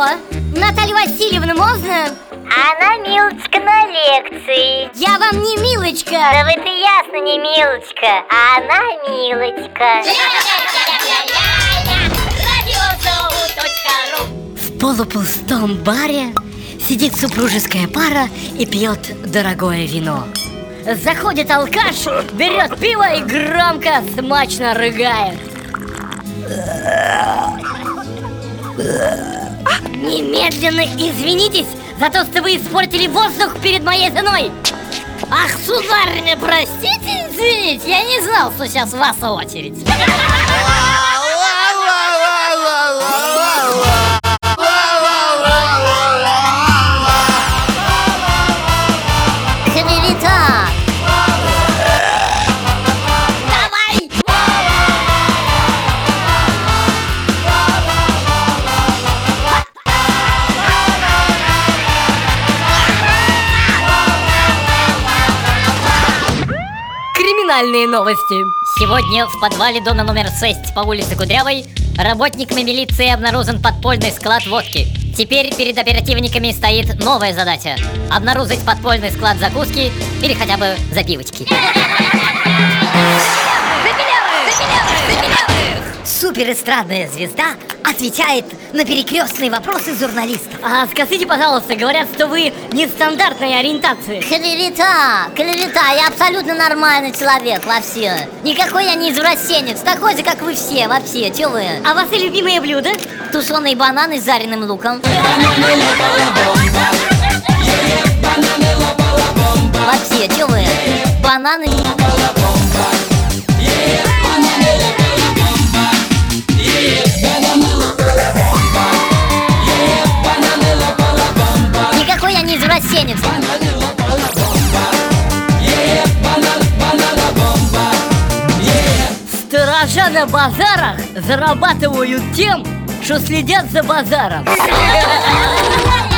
Наталья Васильевна, можно? Она милочка на лекции. Я вам не милочка. Да вы-то ясно не милочка, а она милочка. В полупустом баре сидит супружеская пара и пьет дорогое вино. Заходит алкаш, берет пиво и громко, смачно рыгает. Немедленно извинитесь за то, что вы испортили воздух перед моей женой. Ах, сударыня, простите, извините, я не знал, что сейчас ваша очередь Криминальные новости Сегодня в подвале дома номер 6 по улице Кудрявой работниками милиции обнаружен подпольный склад водки. Теперь перед оперативниками стоит новая задача – обнаружить подпольный склад закуски или хотя бы запивочки. Суперэстрадная звезда отвечает на перекрестные вопросы журналистов А скажите, пожалуйста, говорят, что вы нестандартной ориентации. Клевета, клевета, я абсолютно нормальный человек вообще. Никакой я не извращенец, такой же, как вы все, вообще, чё вы? А ваши любимые блюда? Тушеные бананы с жареным луком Извращенец Сторожа на базарах зарабатывают тем, что следят за базаром.